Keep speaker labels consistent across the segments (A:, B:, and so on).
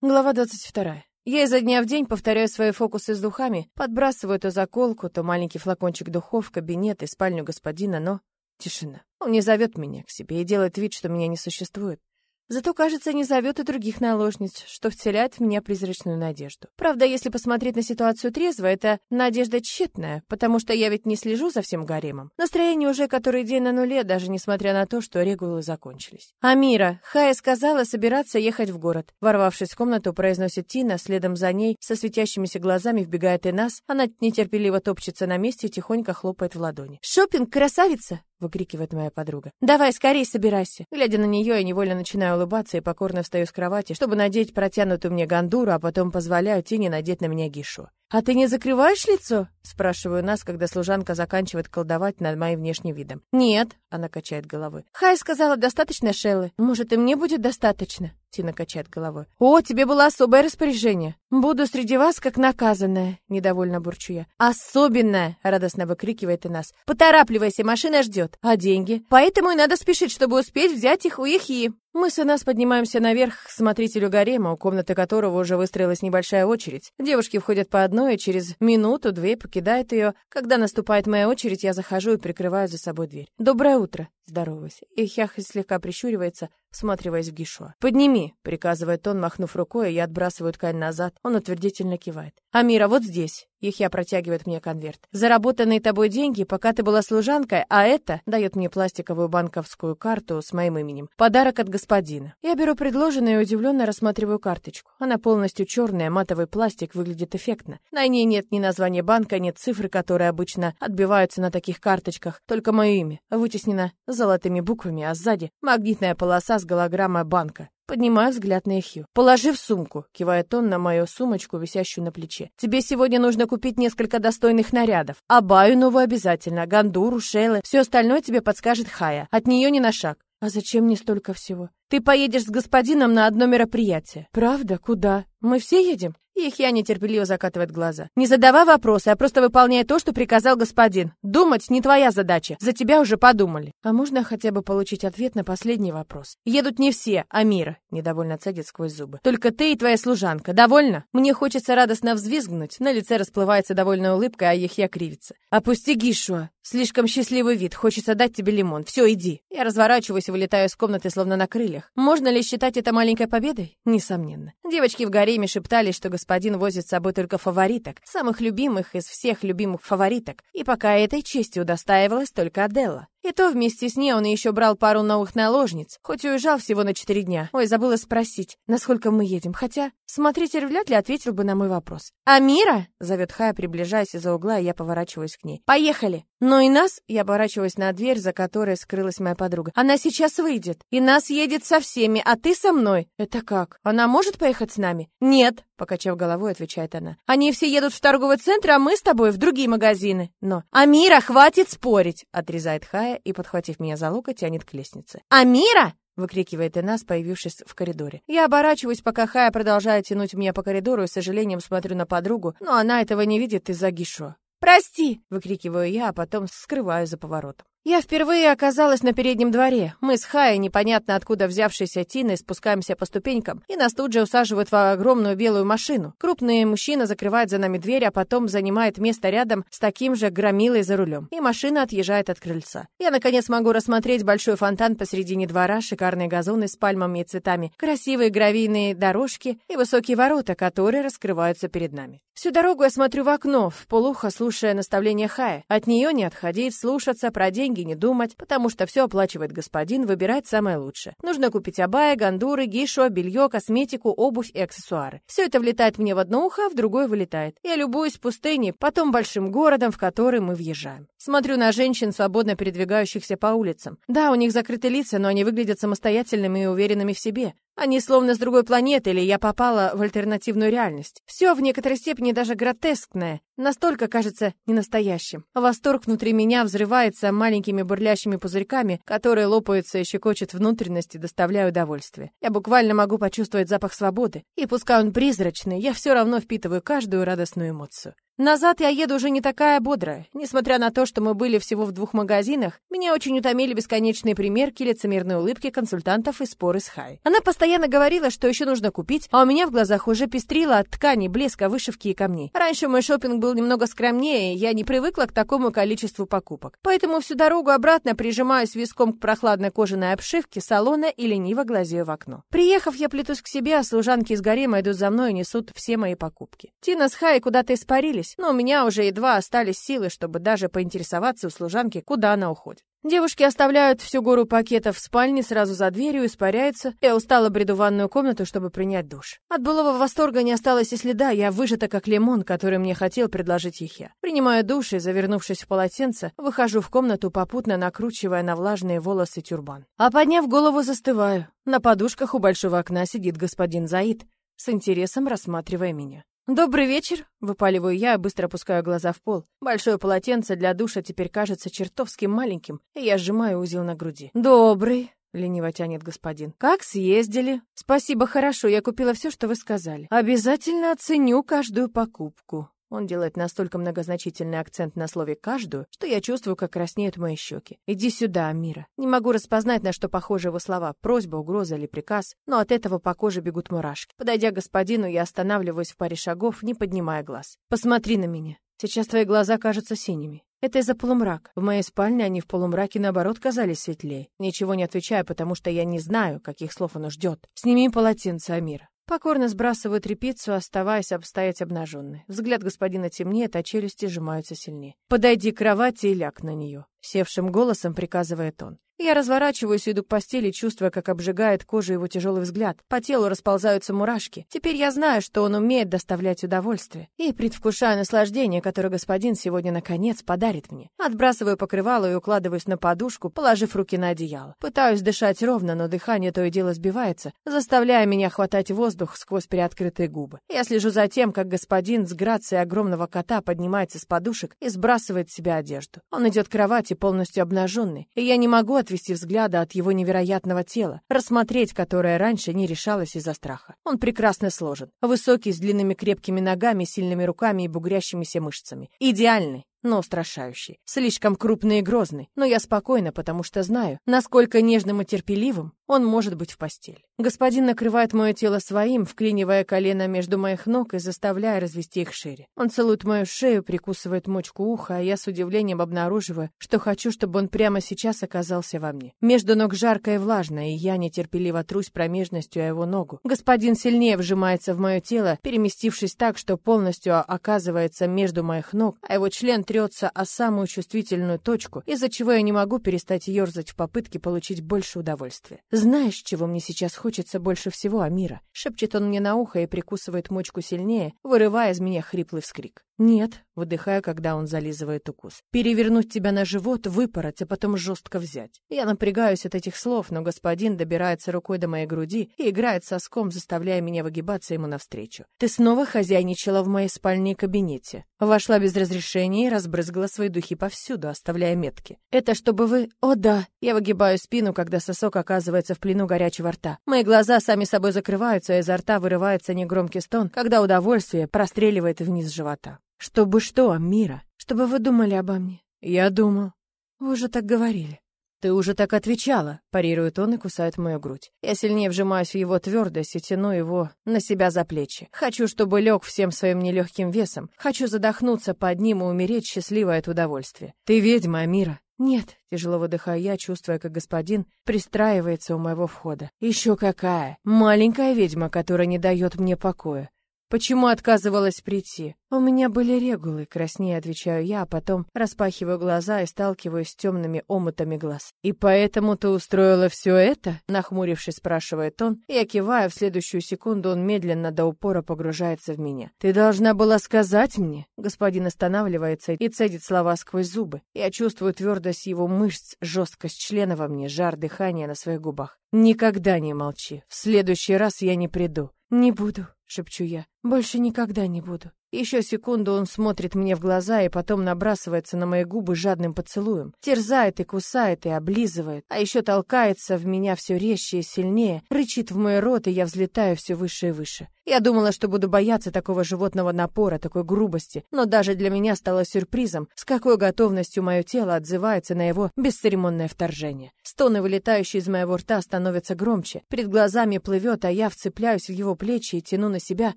A: Глава 22. Я изо дня в день повторяю свои фокусы с духами, подбрасываю то заколку, то маленький флакончик духов в кабинет и спальню господина, но тишина. Он не зовет меня к себе и делает вид, что меня не существует. Зато, кажется, не зовет и других наложниц, что вселяет в меня призрачную надежду. Правда, если посмотреть на ситуацию трезво, это надежда тщетная, потому что я ведь не слежу за всем гаремом. Настроение уже который день на нуле, даже несмотря на то, что регулы закончились. Амира, Хая сказала собираться ехать в город. Ворвавшись в комнату, произносит Тина, следом за ней, со светящимися глазами вбегает и нас. Она нетерпеливо топчется на месте и тихонько хлопает в ладони. «Шопинг, красавица!» — выкрикивает моя подруга. «Давай, скорей собирайся!» Глядя на нее, я невольно начинаю улыбаться и покорно встаю с кровати, чтобы надеть протянутую мне гандуру, а потом позволяю Тине надеть на меня гишу. «А ты не закрываешь лицо?» — спрашиваю нас, когда служанка заканчивает колдовать над моим внешним видом. «Нет», — она качает головой. «Хай сказала, достаточно Шеллы. Может, и мне будет достаточно?» Тина качает головой. «О, тебе было особое распоряжение. Буду среди вас как наказанная», — недовольно бурчу я. «Особенная!» — радостно выкрикивает и нас. «Поторапливайся, машина ждет. А деньги? Поэтому и надо спешить, чтобы успеть взять их у Ихи». Мы с нас поднимаемся наверх к смотрителю гарема, у комнаты которого уже выстроилась небольшая очередь. Девушки входят по одной, и через минуту-две покидают ее. Когда наступает моя очередь, я захожу и прикрываю за собой дверь. «Доброе утро!» Здороваюсь. Ихях слегка прищуривается, всматриваясь в Гишуа. «Подними!» — приказывает он, махнув рукой, и я отбрасываю ткань назад. Он утвердительно кивает. «Амира, вот здесь!» Ихья протягивает мне конверт. «Заработанные тобой деньги, пока ты была служанкой, а это...» дает мне пластиковую банковскую карту с моим именем. «Подарок от господина». Я беру предложенное и удивленно рассматриваю карточку. Она полностью черная, матовый пластик, выглядит эффектно. На ней нет ни названия банка, нет цифры, которые обычно отбиваются на таких карточках, только мое имя. Вытеснено золотыми буквами, а сзади магнитная полоса с голограммой банка. Поднимаю взгляд на Ихью. «Положи в сумку», — кивает он на мою сумочку, висящую на плече. «Тебе сегодня нужно купить несколько достойных нарядов. Абаю новую обязательно, гандуру, шейлы. Все остальное тебе подскажет Хая. От нее не на шаг». «А зачем мне столько всего?» «Ты поедешь с господином на одно мероприятие». «Правда? Куда? Мы все едем?» Их я нетерпеливо закатывает глаза. «Не задавай вопросы, а просто выполняй то, что приказал господин. Думать не твоя задача. За тебя уже подумали». «А можно хотя бы получить ответ на последний вопрос?» «Едут не все, а Мира», — недовольно цедит сквозь зубы. «Только ты и твоя служанка. Довольно?» Мне хочется радостно взвизгнуть. На лице расплывается довольная улыбка, а Ехья кривится. «Опусти Гишуа. Слишком счастливый вид. Хочется дать тебе лимон. Все, иди». Я разворачиваюсь и вылетаю из комнаты, словно на крыльях. Можно ли считать это маленькой победой? Несомненно. Девочки в гареме шептались, что господин возит с собой только фавориток, самых любимых из всех любимых фавориток, и пока этой честью удостаивалась только Аделла. И то вместе с ней он еще брал пару новых наложниц, хоть и уезжал всего на четыре дня. Ой, забыла спросить, насколько мы едем, хотя смотритель вряд ли ответил бы на мой вопрос. «Амира?» — зовет Хая, приближаясь из-за угла, и я поворачиваюсь к ней. «Поехали!» «Но и нас?» — я оборачиваюсь на дверь, за которой скрылась моя подруга. «Она сейчас выйдет, и нас едет со всеми, а ты со мной!» «Это как? Она может поехать с нами?» «Нет!» — покачав головой, отвечает она. «Они все едут в торговый центр, а мы с тобой в другие магазины!» «Но...» «Амира, хватит спорить!» — отрезает Хая и, подхватив меня за локоть, тянет к лестнице. «Амира!» — выкрикивает Инас, появившись в коридоре. Я оборачиваюсь, пока Хая продолжает тянуть меня по коридору и с сожалением смотрю на подругу, но она этого не видит из-за Гишо. «Прости!» — выкрикиваю я, а потом скрываю за поворотом. Я впервые оказалась на переднем дворе. Мы с Хаей, непонятно откуда взявшейся Тиной, спускаемся по ступенькам, и нас тут же усаживают в огромную белую машину. Крупный мужчина закрывает за нами дверь, а потом занимает место рядом с таким же громилой за рулем. И машина отъезжает от крыльца. Я, наконец, могу рассмотреть большой фонтан посредине двора, шикарные газоны с пальмами и цветами, красивые гравийные дорожки и высокие ворота, которые раскрываются перед нами. Всю дорогу я смотрю в окно, в полухо слушая наставления Хая. От нее не отходить, слушаться, про деньги не думать, потому что все оплачивает господин, выбирать самое лучшее. Нужно купить абая, гандуры, гишо, белье, косметику, обувь и аксессуары. Все это влетает мне в одно ухо, а в другое вылетает. Я любуюсь пустыней, потом большим городом, в который мы въезжаем. Смотрю на женщин, свободно передвигающихся по улицам. Да, у них закрыты лица, но они выглядят самостоятельными и уверенными в себе. Они словно с другой планеты, или я попала в альтернативную реальность. Все в некоторой степени даже гротескное, настолько кажется ненастоящим. Восторг внутри меня взрывается маленькими бурлящими пузырьками, которые лопаются и щекочут внутренности, доставляя удовольствие. Я буквально могу почувствовать запах свободы. И пускай он призрачный, я все равно впитываю каждую радостную эмоцию. Назад я еду уже не такая бодрая. Несмотря на то, что мы были всего в двух магазинах, меня очень утомили бесконечные примерки, лицемерные улыбки консультантов и споры с Хай. Она постоянно говорила, что еще нужно купить, а у меня в глазах уже пестрило от ткани, блеска, вышивки и камней. Раньше мой шопинг был немного скромнее, я не привыкла к такому количеству покупок. Поэтому всю дорогу обратно прижимаюсь виском к прохладной кожаной обшивке салона и лениво глазею в окно. Приехав, я плетусь к себе, а служанки из гарема идут за мной и несут все мои покупки. Тина с Хай куда-то испарились, но у меня уже едва остались силы, чтобы даже поинтересоваться у служанки, куда она уходит. Девушки оставляют всю гору пакетов в спальне сразу за дверью, испаряются. Я устала бреду ванную комнату, чтобы принять душ. От былого восторга не осталось и следа, я выжата как лимон, который мне хотел предложить Ехе. Принимаю душ и, завернувшись в полотенце, выхожу в комнату, попутно накручивая на влажные волосы тюрбан. А подняв голову, застываю. На подушках у большого окна сидит господин Заид, с интересом рассматривая меня. «Добрый вечер!» — выпаливаю я, быстро опускаю глаза в пол. Большое полотенце для душа теперь кажется чертовски маленьким, и я сжимаю узел на груди. «Добрый!» — лениво тянет господин. «Как съездили?» «Спасибо, хорошо, я купила все, что вы сказали. Обязательно оценю каждую покупку». Он делает настолько многозначительный акцент на слове «каждую», что я чувствую, как краснеют мои щеки. «Иди сюда, Амира». Не могу распознать, на что похожи его слова, просьба, угроза или приказ, но от этого по коже бегут мурашки. Подойдя к господину, я останавливаюсь в паре шагов, не поднимая глаз. «Посмотри на меня. Сейчас твои глаза кажутся синими. Это из-за полумрак. В моей спальне они в полумраке, наоборот, казались светлее. Ничего не отвечаю, потому что я не знаю, каких слов он ждет. Сними полотенце, Амира. Покорно сбрасываю тряпицу, оставаясь обстоять обнаженной. Взгляд господина темнеет, а челюсти сжимаются сильнее. «Подойди к кровати и ляг на нее», — севшим голосом приказывает он. Я разворачиваюсь и иду к постели, чувствуя, как обжигает кожу его тяжелый взгляд. По телу расползаются мурашки. Теперь я знаю, что он умеет доставлять удовольствие. И предвкушаю наслаждение, которое господин сегодня наконец подарит мне. Отбрасываю покрывало и укладываюсь на подушку, положив руки на одеяло. Пытаюсь дышать ровно, но дыхание то и дело сбивается, заставляя меня хватать воздух сквозь приоткрытые губы. Я слежу за тем, как господин с грацией огромного кота поднимается с подушек и сбрасывает с себя одежду. Он идет к кровати полностью обнаженный, и я не могу отвести взгляда от его невероятного тела, рассмотреть которое раньше не решалось из-за страха. Он прекрасно сложен, высокий, с длинными крепкими ногами, сильными руками и бугрящимися мышцами. Идеальный, но устрашающий. Слишком крупный и грозный, но я спокойна, потому что знаю, насколько нежным и терпеливым он может быть в постели. Господин накрывает мое тело своим, вклинивая колено между моих ног и заставляя развести их шире. Он целует мою шею, прикусывает мочку уха, а я с удивлением обнаруживаю, что хочу, чтобы он прямо сейчас оказался во мне. Между ног жарко и влажно, и я нетерпеливо трусь промежностью о его ногу. Господин сильнее вжимается в мое тело, переместившись так, что полностью оказывается между моих ног, а его член трется о самую чувствительную точку, из-за чего я не могу перестать ерзать в попытке получить больше удовольствия. «Знаешь, чего мне сейчас хочется больше всего, Амира?» Шепчет он мне на ухо и прикусывает мочку сильнее, вырывая из меня хриплый вскрик. «Нет», — выдыхаю, когда он зализывает укус. «Перевернуть тебя на живот, выпороть, а потом жестко взять». Я напрягаюсь от этих слов, но господин добирается рукой до моей груди и играет соском, заставляя меня выгибаться ему навстречу. «Ты снова хозяйничала в моей спальне и кабинете. Вошла без разрешения и разбрызгала свои духи повсюду, оставляя метки. Это чтобы вы... О да!» Я выгибаю спину, когда сосок оказывается в плену горячего рта. Мои глаза сами собой закрываются, а изо рта вырывается негромкий стон, когда удовольствие простреливает вниз живота. Чтобы что, Мира? Чтобы вы думали обо мне? Я думал. Вы уже так говорили. Ты уже так отвечала, парирует он и кусает мою грудь. Я сильнее вжимаюсь в его твердость и тяну его на себя за плечи. Хочу, чтобы лег всем своим нелегким весом. Хочу задохнуться под ним и умереть счастливой от удовольствия. Ты ведьма, Мира. «Нет», — тяжело выдыхаю я, чувствуя, как господин пристраивается у моего входа. «Еще какая! Маленькая ведьма, которая не дает мне покоя. Почему отказывалась прийти? У меня были регулы, краснее отвечаю я, а потом распахиваю глаза и сталкиваюсь с темными омутами глаз. И поэтому ты устроила все это? Нахмурившись, спрашивает он. Я киваю, в следующую секунду он медленно до упора погружается в меня. Ты должна была сказать мне. Господин останавливается и цедит слова сквозь зубы. Я чувствую твердость его мышц, жесткость члена во мне, жар дыхания на своих губах. Никогда не молчи. В следующий раз я не приду. Не буду шепчу я. Больше никогда не буду. Еще секунду он смотрит мне в глаза и потом набрасывается на мои губы жадным поцелуем. Терзает и кусает и облизывает, а еще толкается в меня все резче и сильнее, рычит в мой рот, и я взлетаю все выше и выше. Я думала, что буду бояться такого животного напора, такой грубости, но даже для меня стало сюрпризом, с какой готовностью мое тело отзывается на его бесцеремонное вторжение. Стоны, вылетающие из моего рта, становятся громче, перед глазами плывет, а я вцепляюсь в его плечи и тяну на себя,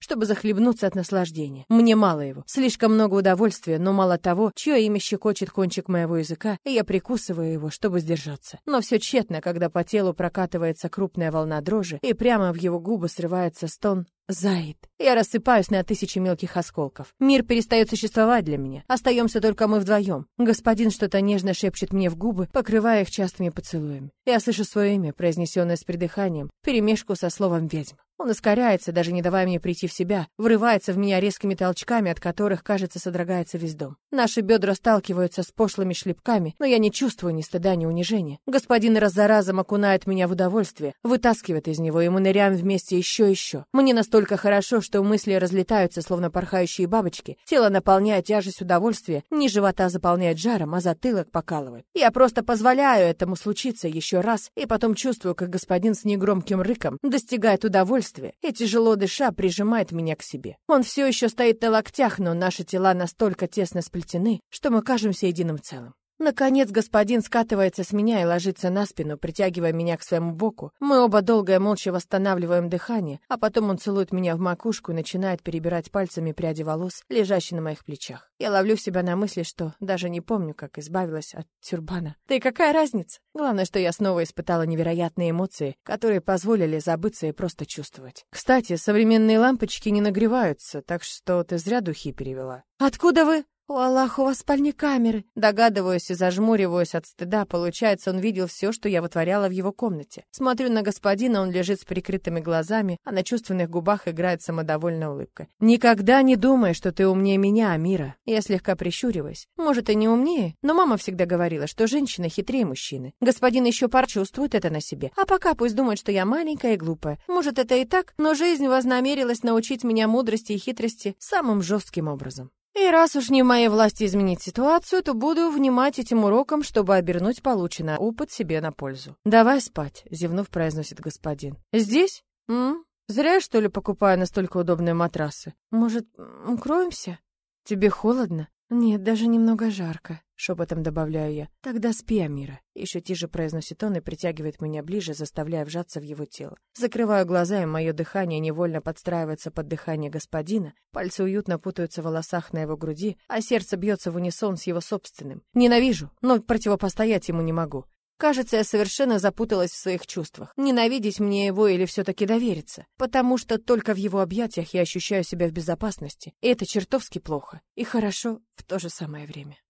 A: чтобы захлебнуться от наслаждения. Мне мало его, слишком много удовольствия, но мало того, чье имя щекочет кончик моего языка, и я прикусываю его, чтобы сдержаться. Но все тщетно, когда по телу прокатывается крупная волна дрожи, и прямо в его губы срывается стон Заид. Я рассыпаюсь на тысячи мелких осколков. Мир перестает существовать для меня. Остаемся только мы вдвоем. Господин что-то нежно шепчет мне в губы, покрывая их частыми поцелуями. Я слышу свое имя, произнесенное с придыханием, перемешку со словом «ведьма». Он ускоряется, даже не давая мне прийти в себя, врывается в меня резкими толчками, от которых, кажется, содрогается весь дом. Наши бедра сталкиваются с пошлыми шлепками, но я не чувствую ни стыда, ни унижения. Господин раз за разом окунает меня в удовольствие, вытаскивает из него, и мы ныряем вместе еще и еще. Мне настолько хорошо, что мысли разлетаются, словно порхающие бабочки. Тело наполняет тяжесть удовольствия, низ живота заполняет жаром, а затылок покалывает. Я просто позволяю этому случиться еще раз, и потом чувствую, как господин с негромким рыком достигает удовольствия, удовольствие и, тяжело дыша, прижимает меня к себе. Он все еще стоит на локтях, но наши тела настолько тесно сплетены, что мы кажемся единым целым. Наконец господин скатывается с меня и ложится на спину, притягивая меня к своему боку. Мы оба долго и молча восстанавливаем дыхание, а потом он целует меня в макушку и начинает перебирать пальцами пряди волос, лежащие на моих плечах. Я ловлю себя на мысли, что даже не помню, как избавилась от тюрбана. Да и какая разница? Главное, что я снова испытала невероятные эмоции, которые позволили забыться и просто чувствовать. Кстати, современные лампочки не нагреваются, так что ты зря духи перевела. «Откуда вы?» «О, Аллах, у вас спальни камеры!» Догадываюсь и зажмуриваюсь от стыда. Получается, он видел все, что я вытворяла в его комнате. Смотрю на господина, он лежит с прикрытыми глазами, а на чувственных губах играет самодовольная улыбка. «Никогда не думай, что ты умнее меня, Амира!» Я слегка прищуриваюсь. Может, и не умнее, но мама всегда говорила, что женщина хитрее мужчины. Господин еще пар чувствует это на себе. А пока пусть думает, что я маленькая и глупая. Может, это и так, но жизнь вознамерилась научить меня мудрости и хитрости самым жестким образом. И раз уж не в моей власти изменить ситуацию, то буду внимать этим урокам, чтобы обернуть полученный опыт себе на пользу. «Давай спать», — зевнув, произносит господин. «Здесь? М? Зря, что ли, покупаю настолько удобные матрасы? Может, укроемся? Тебе холодно?» «Нет, даже немного жарко», — шепотом добавляю я. «Тогда спи, Амира». Еще тише произносит он и притягивает меня ближе, заставляя вжаться в его тело. Закрываю глаза, и мое дыхание невольно подстраивается под дыхание господина. Пальцы уютно путаются в волосах на его груди, а сердце бьется в унисон с его собственным. Ненавижу, но противопостоять ему не могу. Кажется, я совершенно запуталась в своих чувствах. Ненавидеть мне его или все-таки довериться. Потому что только в его объятиях я ощущаю себя в безопасности. И это чертовски плохо. И хорошо в то же самое время.